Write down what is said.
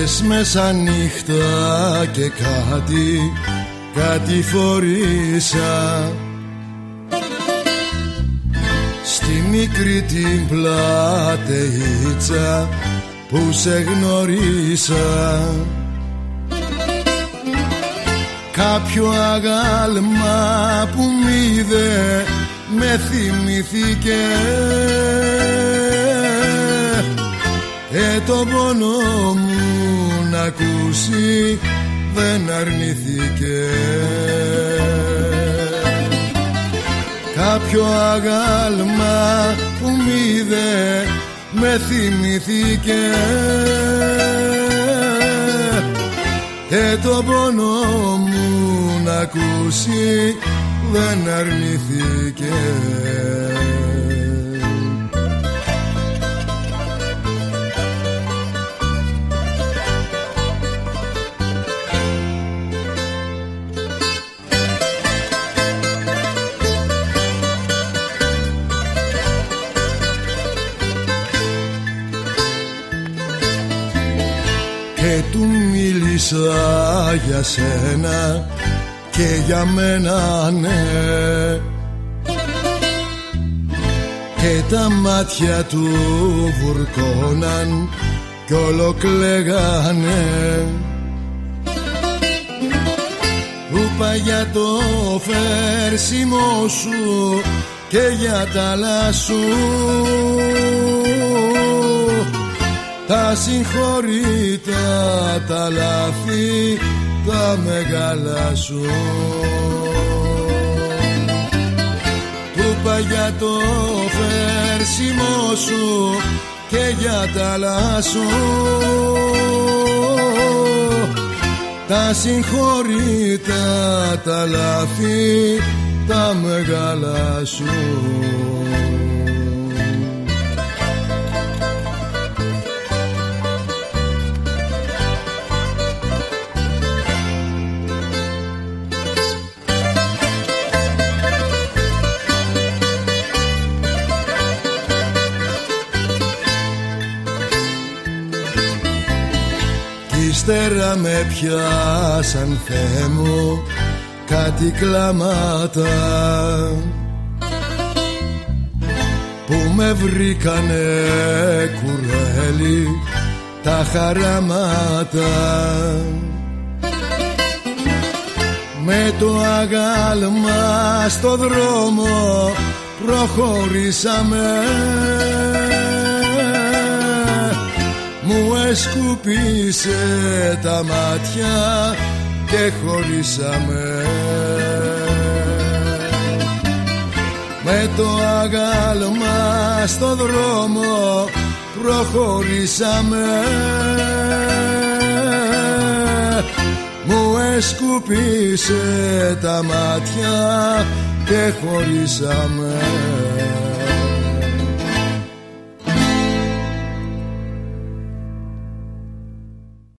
Χτες μέσα νύχτα και κάτι, κάτι φορήσα. Στη μικρή την πλατείτσα που σε γνωρίσα. Κάποιο αγάλμα που μ' είδε με θυμηθήκε Ε το πόνο μου να ακούσει δεν αρνηθήκε Κάποιο αγάλμα που μ' είδε με θυμηθήκε Ε το πόνο μου να ακούσει δεν αρνηθήκε Και του μίλησα για σένα και για μένα ναι. Και τα μάτια του βουρκώναν κι όλο κλαίγανε. Ούπα για το φέρσιμο σου και για τα λάσου τα συγχωρήτα τα λάθη τα μεγάλα σου. Του για το φέρσιμο σου και για τα λάσου τα συγχωρήτα τα λάθη τα μεγάλα σου Ύστερα με πιάσαν Θεέ μου κάτι κλάματα. Που με βρήκανε κουρέλι τα χαράματα. Με το αγάλμα στο δρόμο προχωρήσαμε μου εσκουπίσε τα μάτια και χωρίσαμε. Με το αγάλμα στο δρόμο προχωρήσαμε. Μου εσκουπίσε τα μάτια και χωρίσαμε